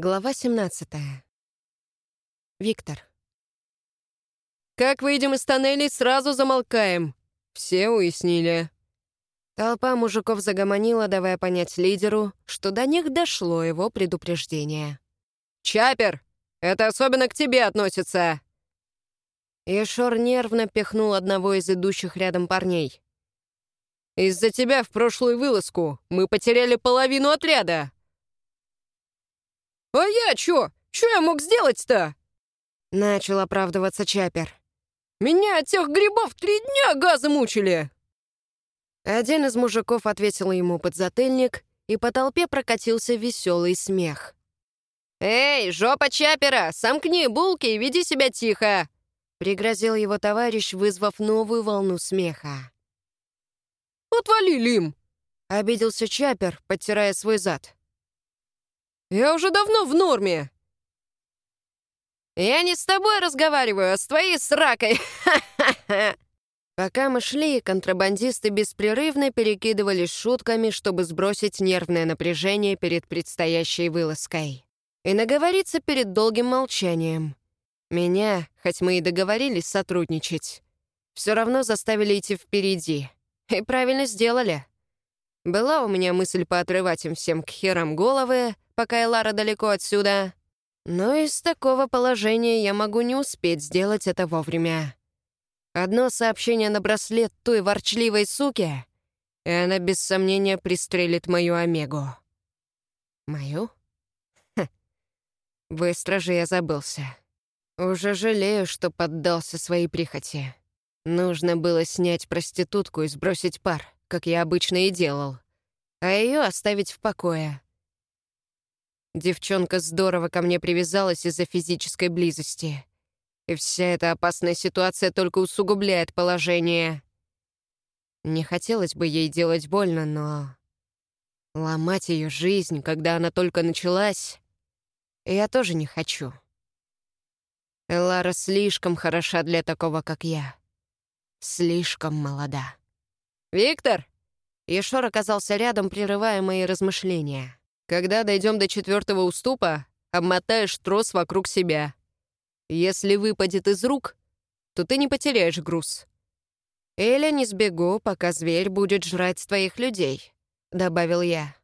Глава 17. Виктор. «Как выйдем из тоннелей, сразу замолкаем. Все уяснили». Толпа мужиков загомонила, давая понять лидеру, что до них дошло его предупреждение. «Чапер, это особенно к тебе относится!» Ешор нервно пихнул одного из идущих рядом парней. «Из-за тебя в прошлую вылазку мы потеряли половину отряда!» «А я чё? Чё я мог сделать-то?» Начал оправдываться Чапер. «Меня от тех грибов три дня газы мучили!» Один из мужиков ответил ему подзатыльник, и по толпе прокатился веселый смех. «Эй, жопа Чапера, сомкни булки и веди себя тихо!» Пригрозил его товарищ, вызвав новую волну смеха. «Отвали, Лим!» — обиделся Чапер, подтирая свой зад. «Я уже давно в норме!» «Я не с тобой разговариваю, а с твоей сракой!» Пока мы шли, контрабандисты беспрерывно перекидывались шутками, чтобы сбросить нервное напряжение перед предстоящей вылазкой. И наговориться перед долгим молчанием. Меня, хоть мы и договорились сотрудничать, все равно заставили идти впереди. И правильно сделали. Была у меня мысль поотрывать им всем к херам головы, пока Элара далеко отсюда. Но из такого положения я могу не успеть сделать это вовремя. Одно сообщение на браслет той ворчливой суки, и она без сомнения пристрелит мою Омегу. Мою? Ха. Быстро же я забылся. Уже жалею, что поддался своей прихоти. Нужно было снять проститутку и сбросить пар, как я обычно и делал, а ее оставить в покое. Девчонка здорово ко мне привязалась из-за физической близости. И вся эта опасная ситуация только усугубляет положение. Не хотелось бы ей делать больно, но... Ломать ее жизнь, когда она только началась, я тоже не хочу. Элара слишком хороша для такого, как я. Слишком молода. «Виктор!» Ешор оказался рядом, прерывая мои размышления. «Когда дойдем до четвертого уступа, обмотаешь трос вокруг себя. Если выпадет из рук, то ты не потеряешь груз. Или не сбегу, пока зверь будет жрать твоих людей», — добавил я.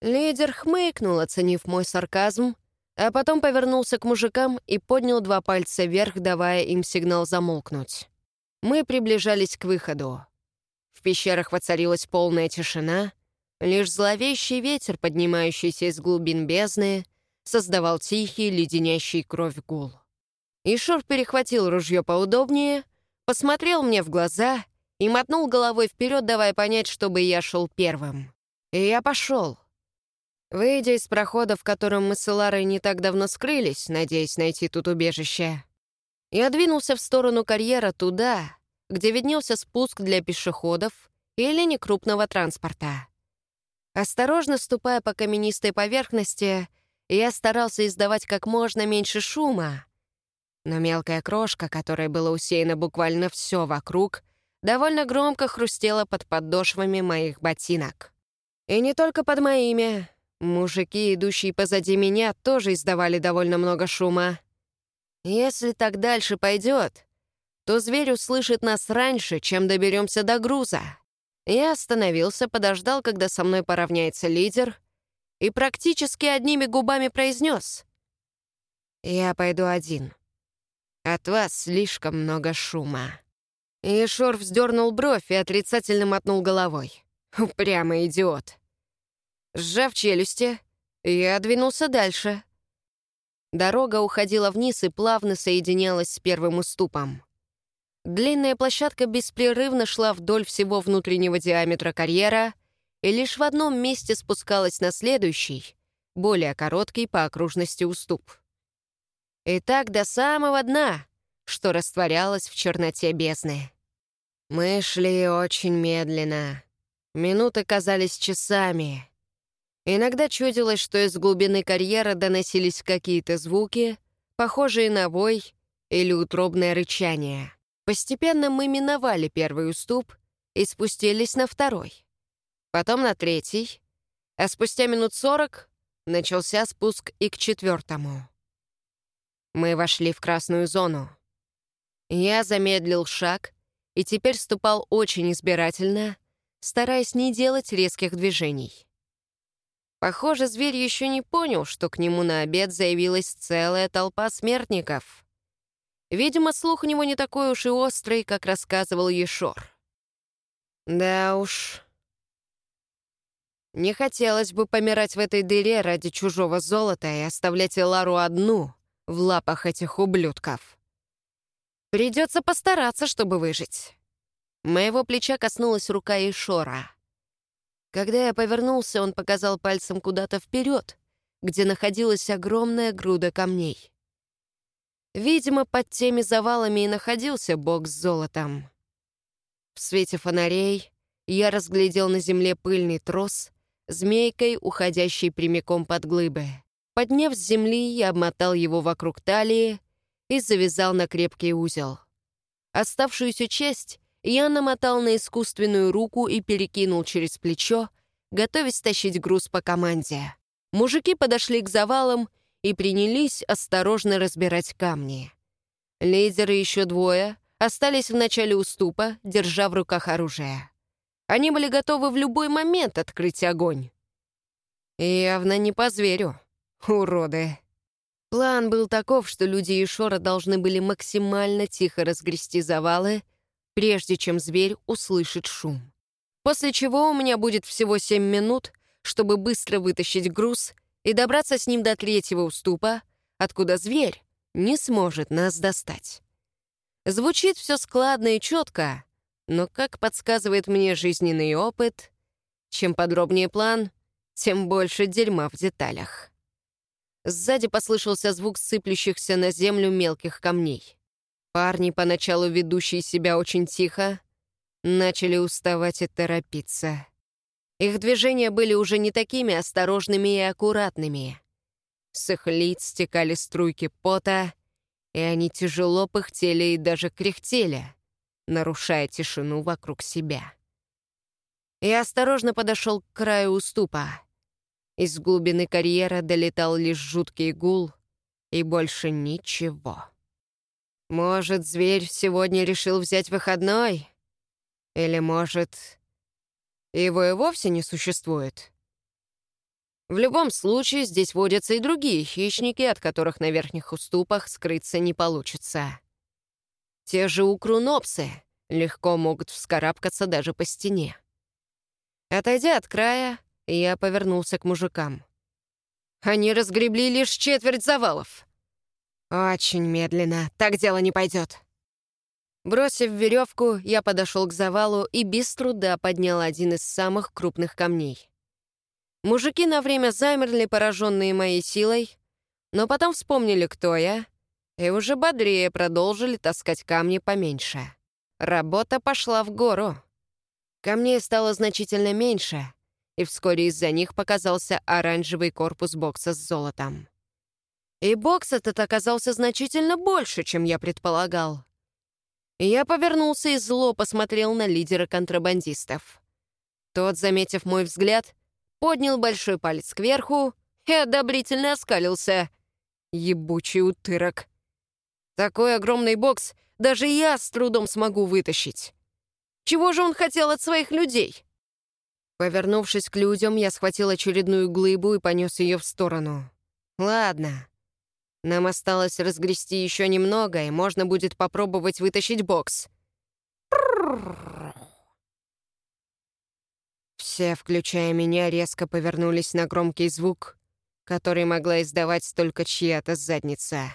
Лидер хмыкнул, оценив мой сарказм, а потом повернулся к мужикам и поднял два пальца вверх, давая им сигнал замолкнуть. Мы приближались к выходу. В пещерах воцарилась полная тишина, лишь зловещий ветер, поднимающийся из глубин бездны, создавал тихий, леденящий кровь гул. Ишур перехватил ружье поудобнее, посмотрел мне в глаза и мотнул головой вперед, давая понять, чтобы я шел первым. И я пошел. Выйдя из прохода, в котором мы с Эларой не так давно скрылись, надеясь найти тут убежище, я двинулся в сторону карьера туда, где виднелся спуск для пешеходов или некрупного транспорта. Осторожно ступая по каменистой поверхности, я старался издавать как можно меньше шума, но мелкая крошка, которой было усеяно буквально все вокруг, довольно громко хрустела под подошвами моих ботинок. И не только под моими, Мужики, идущие позади меня, тоже издавали довольно много шума. Если так дальше пойдет, то зверь услышит нас раньше, чем доберемся до груза. Я остановился, подождал, когда со мной поравняется лидер, и практически одними губами произнес. «Я пойду один. От вас слишком много шума». И Шор вздернул бровь и отрицательно мотнул головой. Упрямый идиот. Сжав челюсти, я двинулся дальше. Дорога уходила вниз и плавно соединялась с первым уступом. Длинная площадка беспрерывно шла вдоль всего внутреннего диаметра карьера и лишь в одном месте спускалась на следующий, более короткий по окружности уступ. И так до самого дна, что растворялось в черноте бездны. Мы шли очень медленно. Минуты казались часами. Иногда чудилось, что из глубины карьера доносились какие-то звуки, похожие на вой или утробное рычание. Постепенно мы миновали первый уступ и спустились на второй. Потом на третий, а спустя минут сорок — начался спуск и к четвертому. Мы вошли в красную зону. Я замедлил шаг и теперь ступал очень избирательно, стараясь не делать резких движений. Похоже, зверь еще не понял, что к нему на обед заявилась целая толпа смертников. Видимо, слух у него не такой уж и острый, как рассказывал Ешор. Да уж. Не хотелось бы помирать в этой дыре ради чужого золота и оставлять Элару одну в лапах этих ублюдков. Придется постараться, чтобы выжить. Моего плеча коснулась рука Ишора. Когда я повернулся, он показал пальцем куда-то вперед, где находилась огромная груда камней. Видимо, под теми завалами и находился бок с золотом. В свете фонарей я разглядел на земле пыльный трос, змейкой, уходящий прямиком под глыбы. Подняв с земли, я обмотал его вокруг талии и завязал на крепкий узел. Оставшуюся часть я намотал на искусственную руку и перекинул через плечо, готовясь тащить груз по команде. Мужики подошли к завалам и принялись осторожно разбирать камни. Лидеры еще двое остались в начале уступа, держа в руках оружие. Они были готовы в любой момент открыть огонь. Явно не по зверю, уроды. План был таков, что люди Ишора должны были максимально тихо разгрести завалы, прежде чем зверь услышит шум. После чего у меня будет всего 7 минут, чтобы быстро вытащить груз и добраться с ним до третьего уступа, откуда зверь не сможет нас достать. Звучит все складно и четко, но, как подсказывает мне жизненный опыт, чем подробнее план, тем больше дерьма в деталях. Сзади послышался звук сыплющихся на землю мелких камней. Парни, поначалу ведущие себя очень тихо, начали уставать и торопиться. Их движения были уже не такими осторожными и аккуратными. С их лиц стекали струйки пота, и они тяжело пыхтели и даже кряхтели, нарушая тишину вокруг себя. Я осторожно подошел к краю уступа. Из глубины карьера долетал лишь жуткий гул и больше ничего. Может, зверь сегодня решил взять выходной? Или, может, его и вовсе не существует? В любом случае, здесь водятся и другие хищники, от которых на верхних уступах скрыться не получится. Те же укрунопсы легко могут вскарабкаться даже по стене. Отойдя от края, я повернулся к мужикам. Они разгребли лишь четверть завалов. «Очень медленно. Так дело не пойдет». Бросив веревку, я подошел к завалу и без труда поднял один из самых крупных камней. Мужики на время замерли, пораженные моей силой, но потом вспомнили, кто я, и уже бодрее продолжили таскать камни поменьше. Работа пошла в гору. Камней стало значительно меньше, и вскоре из-за них показался оранжевый корпус бокса с золотом. И бокс этот оказался значительно больше, чем я предполагал. Я повернулся и зло посмотрел на лидера контрабандистов. Тот, заметив мой взгляд, поднял большой палец кверху и одобрительно оскалился. Ебучий утырок. Такой огромный бокс даже я с трудом смогу вытащить. Чего же он хотел от своих людей? Повернувшись к людям, я схватил очередную глыбу и понес ее в сторону. Ладно, нам осталось разгрести еще немного, и можно будет попробовать вытащить бокс. Все, включая меня, резко повернулись на громкий звук, который могла издавать только чья-то задница.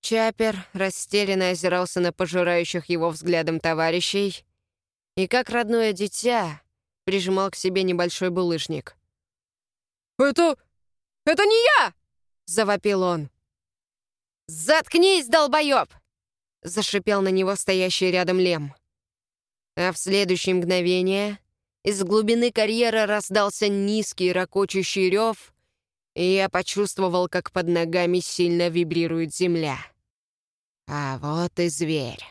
Чапер растерянно озирался на пожирающих его взглядом товарищей и, как родное дитя, прижимал к себе небольшой булыжник. «Это... это не я!» — завопил он. «Заткнись, долбоёб!» — зашипел на него стоящий рядом Лем. А в следующее мгновение из глубины карьера раздался низкий ракочущий рев, и я почувствовал, как под ногами сильно вибрирует земля. А вот и зверь.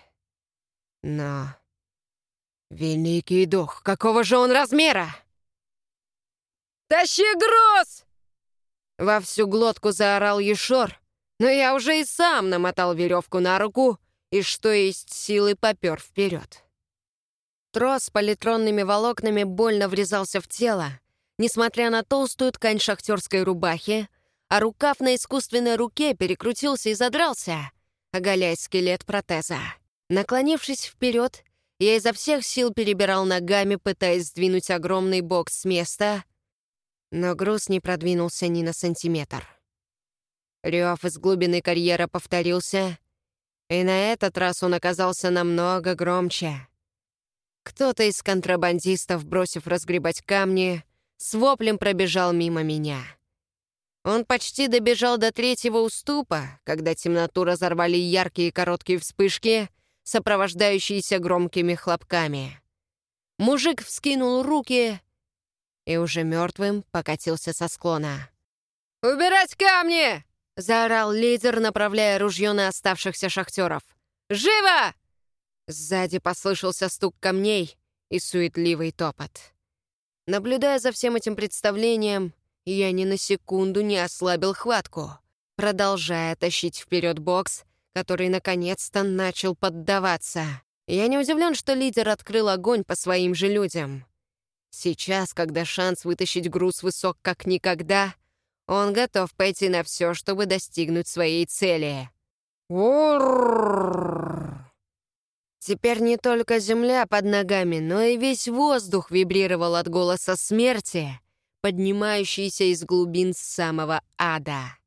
Но... Великий дух, какого же он размера? «Тащи груз!» Во всю глотку заорал Ешор, но я уже и сам намотал веревку на руку и, что есть силы, попер вперед. Трос с политронными волокнами больно врезался в тело, несмотря на толстую ткань шахтерской рубахи, а рукав на искусственной руке перекрутился и задрался, оголяя скелет протеза. Наклонившись вперед, я изо всех сил перебирал ногами, пытаясь сдвинуть огромный бокс с места, но груз не продвинулся ни на сантиметр. Рев из глубины карьера повторился, и на этот раз он оказался намного громче. Кто-то из контрабандистов, бросив разгребать камни, с воплем пробежал мимо меня. Он почти добежал до третьего уступа, когда темноту разорвали яркие короткие вспышки, сопровождающиеся громкими хлопками. Мужик вскинул руки и уже мертвым покатился со склона. «Убирать камни!» — заорал лидер, направляя ружье на оставшихся шахтеров. «Живо!» Сзади послышался стук камней и суетливый топот. Наблюдая за всем этим представлением, я ни на секунду не ослабил хватку, продолжая тащить вперед бокс, который наконец-то начал поддаваться. Я не удивлен, что лидер открыл огонь по своим же людям. Сейчас, когда шанс вытащить груз высок как никогда, он готов пойти на все, чтобы достигнуть своей цели. Теперь не только земля под ногами, но и весь воздух вибрировал от голоса смерти, поднимающийся из глубин самого ада.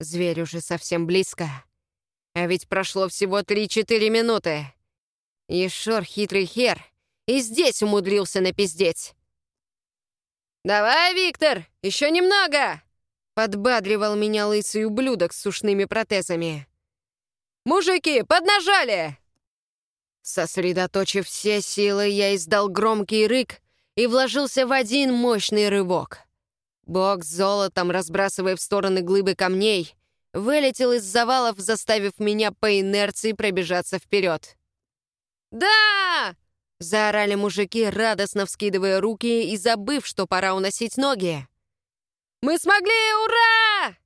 Зверь уже совсем близко. А ведь прошло всего 3-4 минуты. Ешор хитрый хер и здесь умудрился напиздеть. «Давай, Виктор, еще немного!» Подбадривал меня лысый ублюдок с сушными протезами. «Мужики, поднажали!» Сосредоточив все силы, я издал громкий рык и вложился в один мощный рывок. Бог с золотом, разбрасывая в стороны глыбы камней, вылетел из завалов, заставив меня по инерции пробежаться вперед. «Да!» — заорали мужики, радостно вскидывая руки и забыв, что пора уносить ноги. «Мы смогли! Ура!»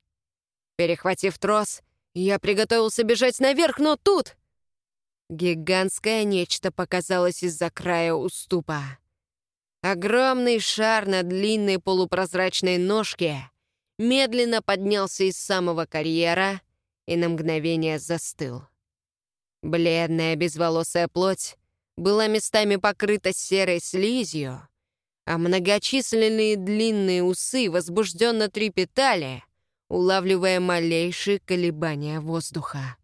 Перехватив трос, я приготовился бежать наверх, но тут... Гигантское нечто показалось из-за края уступа. Огромный шар на длинной полупрозрачной ножке медленно поднялся из самого карьера и на мгновение застыл. Бледная безволосая плоть была местами покрыта серой слизью, а многочисленные длинные усы возбужденно трепетали, улавливая малейшие колебания воздуха.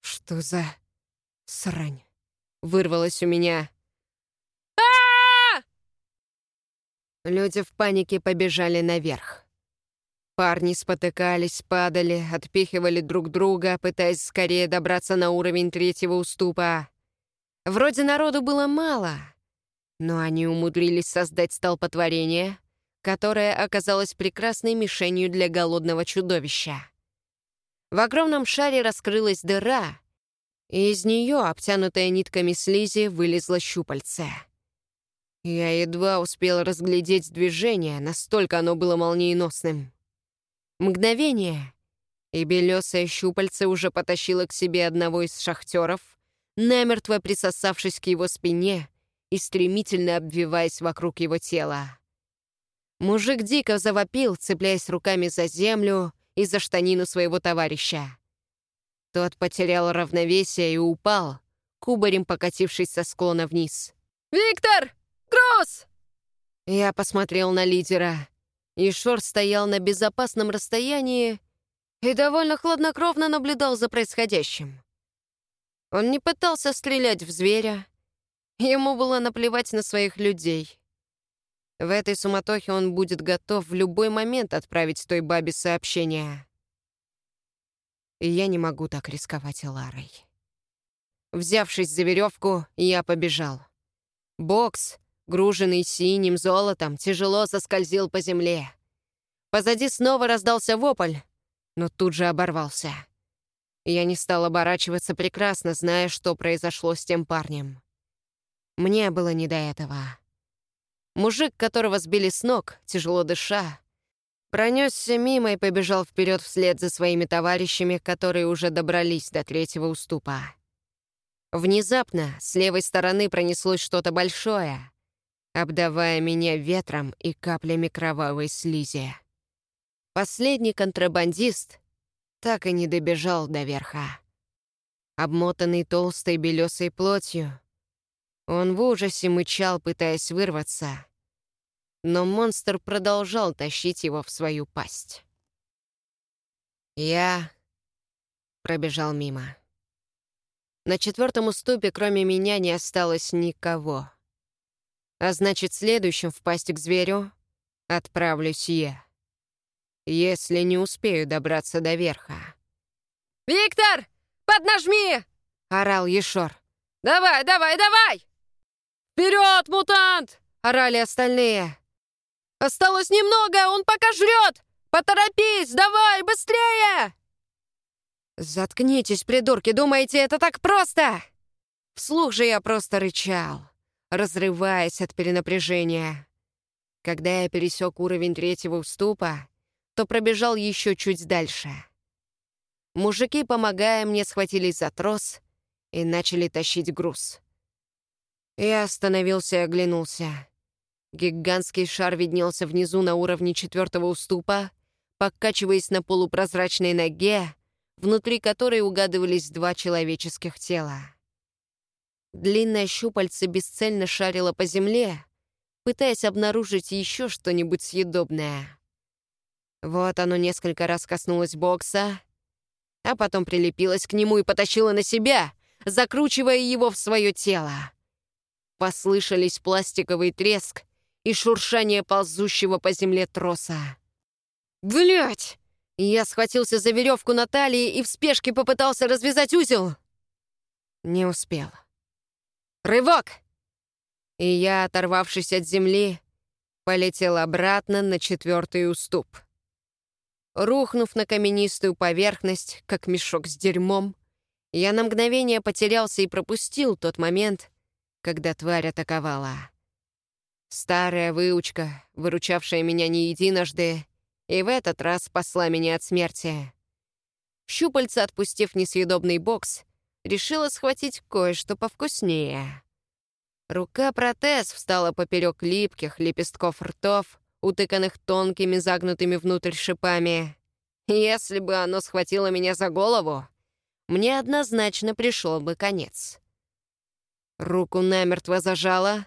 «Что за срань?» — вырвалось у меня. а Люди в панике побежали наверх. Парни спотыкались, падали, отпихивали друг друга, пытаясь скорее добраться на уровень третьего уступа. Вроде народу было мало, но они умудрились создать столпотворение, которое оказалось прекрасной мишенью для голодного чудовища. В огромном шаре раскрылась дыра, и из нее, обтянутая нитками слизи, вылезло щупальце. Я едва успел разглядеть движение, настолько оно было молниеносным. Мгновение, и белесое щупальце уже потащило к себе одного из шахтеров, намертво присосавшись к его спине и стремительно обвиваясь вокруг его тела. Мужик дико завопил, цепляясь руками за землю, и за штанину своего товарища. Тот потерял равновесие и упал, кубарем покатившись со склона вниз. «Виктор! Кросс!» Я посмотрел на лидера. Ишор стоял на безопасном расстоянии и довольно хладнокровно наблюдал за происходящим. Он не пытался стрелять в зверя. Ему было наплевать на своих людей. В этой суматохе он будет готов в любой момент отправить той бабе сообщение. Я не могу так рисковать Ларой. Взявшись за веревку, я побежал. Бокс, груженный синим золотом, тяжело соскользил по земле. Позади снова раздался вопль, но тут же оборвался. Я не стал оборачиваться, прекрасно зная, что произошло с тем парнем. Мне было не до этого. Мужик, которого сбили с ног, тяжело дыша, Пронесся мимо и побежал вперед вслед за своими товарищами, которые уже добрались до третьего уступа. Внезапно с левой стороны пронеслось что-то большое, обдавая меня ветром и каплями кровавой слизи. Последний контрабандист так и не добежал до верха. Обмотанный толстой белесой плотью, он в ужасе мычал, пытаясь вырваться, но монстр продолжал тащить его в свою пасть. Я пробежал мимо. На четвертом уступе, кроме меня, не осталось никого. А значит, следующим в пасть к зверю отправлюсь я. Если не успею добраться до верха. «Виктор, поднажми!» — орал Ешор. «Давай, давай, давай!» «Вперед, мутант!» — орали остальные. «Осталось немного, он пока жрет! Поторопись, давай, быстрее!» «Заткнитесь, придурки, думаете, это так просто?» Вслух же я просто рычал разрываясь от перенапряжения. Когда я пересек уровень третьего уступа, то пробежал еще чуть дальше. Мужики, помогая мне, схватились за трос и начали тащить груз. Я остановился и оглянулся. Гигантский шар виднелся внизу на уровне четвертого уступа, покачиваясь на полупрозрачной ноге, внутри которой угадывались два человеческих тела. Длинное щупальце бесцельно шарило по земле, пытаясь обнаружить еще что-нибудь съедобное. Вот оно несколько раз коснулось бокса, а потом прилепилось к нему и потащило на себя, закручивая его в свое тело. Послышались пластиковый треск и шуршание ползущего по земле троса. Блять! Я схватился за веревку на талии и в спешке попытался развязать узел. Не успел. Рывок! И я, оторвавшись от земли, полетел обратно на четвертый уступ. Рухнув на каменистую поверхность, как мешок с дерьмом, я на мгновение потерялся и пропустил тот момент, когда тварь атаковала. Старая выучка, выручавшая меня не единожды, и в этот раз спасла меня от смерти. Щупальца, отпустив несъедобный бокс, решила схватить кое-что повкуснее. Рука-протез встала поперек липких лепестков ртов, утыканных тонкими загнутыми внутрь шипами. Если бы оно схватило меня за голову, мне однозначно пришел бы конец. Руку намертво зажало,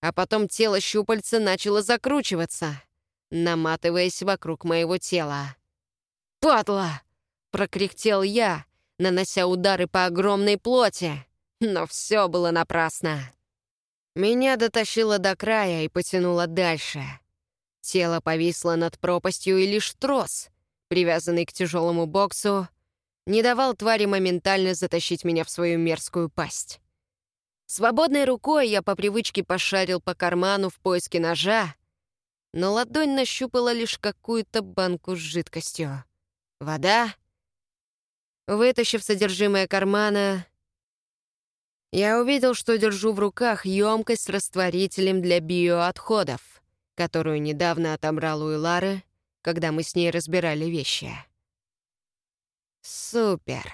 а потом тело щупальца начало закручиваться, наматываясь вокруг моего тела. «Падла!» — прокряхтел я, нанося удары по огромной плоти. Но все было напрасно. Меня дотащило до края и потянуло дальше. Тело повисло над пропастью, и лишь трос, привязанный к тяжелому боксу, не давал твари моментально затащить меня в свою мерзкую пасть. Свободной рукой я по привычке пошарил по карману в поиске ножа, но ладонь нащупала лишь какую-то банку с жидкостью. Вода Вытащив содержимое кармана, я увидел, что держу в руках емкость с растворителем для биоотходов, которую недавно отобрал у Илары, когда мы с ней разбирали вещи. Супер.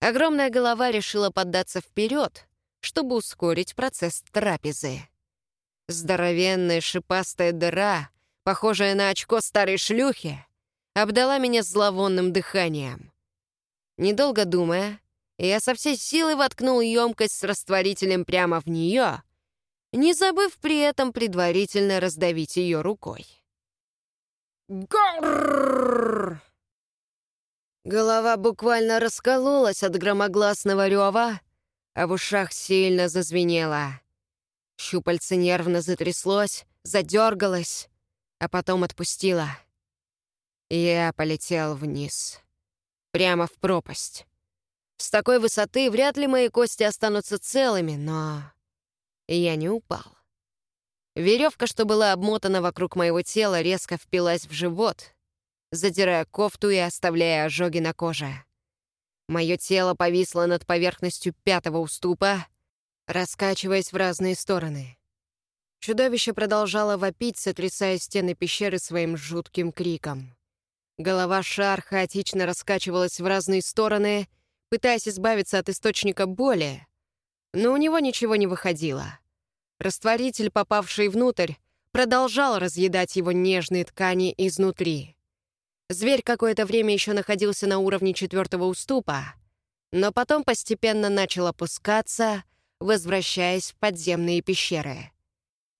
Огромная голова решила поддаться вперед, чтобы ускорить процесс трапезы. Здоровенная шипастая дыра, похожая на очко старой шлюхи, обдала меня зловонным дыханием. Недолго думая, я со всей силы воткнул емкость с растворителем прямо в нее, не забыв при этом предварительно раздавить ее рукой. Горррррр! Голова буквально раскололась от громогласного рева, а в ушах сильно зазвенело. Щупальце нервно затряслось, задергалось, а потом отпустило. Я полетел вниз прямо в пропасть. С такой высоты вряд ли мои кости останутся целыми, но... Я не упал. Веревка, что была обмотана вокруг моего тела, резко впилась в живот, задирая кофту и оставляя ожоги на коже. Мое тело повисло над поверхностью пятого уступа, раскачиваясь в разные стороны. Чудовище продолжало вопить, сотрясая стены пещеры своим жутким криком. Голова шар хаотично раскачивалась в разные стороны, пытаясь избавиться от источника боли, но у него ничего не выходило. Растворитель, попавший внутрь, продолжал разъедать его нежные ткани изнутри. Зверь какое-то время еще находился на уровне четвертого уступа, но потом постепенно начал опускаться, возвращаясь в подземные пещеры.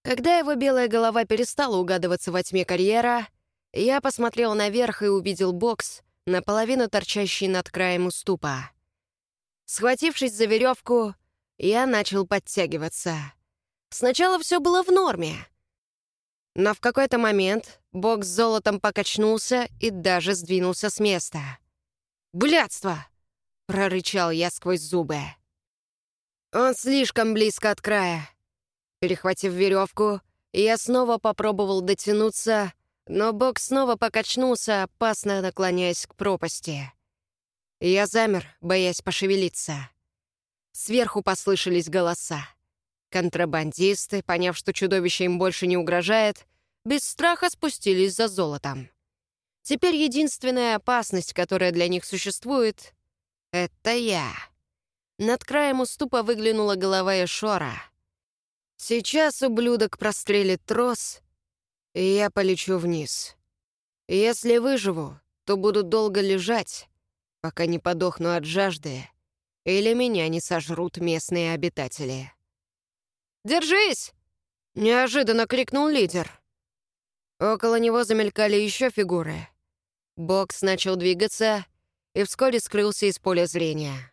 Когда его белая голова перестала угадываться во тьме карьера, я посмотрел наверх и увидел бокс, наполовину торчащий над краем уступа. Схватившись за веревку, я начал подтягиваться. Сначала все было в норме. Но в какой-то момент бокс с золотом покачнулся и даже сдвинулся с места. «Блядство!» — прорычал я сквозь зубы. «Он слишком близко от края». Перехватив веревку, я снова попробовал дотянуться, но бокс снова покачнулся, опасно наклоняясь к пропасти. Я замер, боясь пошевелиться. Сверху послышались голоса. Контрабандисты, поняв, что чудовище им больше не угрожает, без страха спустились за золотом. Теперь единственная опасность, которая для них существует, — это я. Над краем уступа выглянула голова Эшора. Сейчас ублюдок прострелит трос, и я полечу вниз. Если выживу, то буду долго лежать, пока не подохну от жажды или меня не сожрут местные обитатели. «Держись!» — неожиданно крикнул лидер. Около него замелькали еще фигуры. Бокс начал двигаться и вскоре скрылся из поля зрения.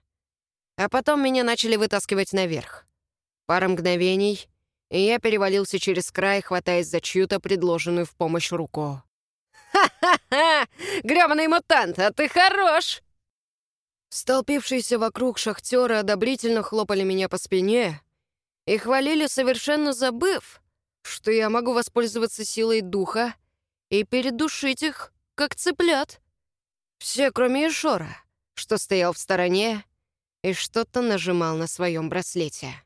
А потом меня начали вытаскивать наверх. Пара мгновений, и я перевалился через край, хватаясь за чью-то предложенную в помощь руку. «Ха-ха-ха! Грёбаный мутант, а ты хорош!» Столпившиеся вокруг шахтера одобрительно хлопали меня по спине и хвалили, совершенно забыв, что я могу воспользоваться силой духа и передушить их, как цыплят. Все, кроме Ишора, что стоял в стороне и что-то нажимал на своем браслете.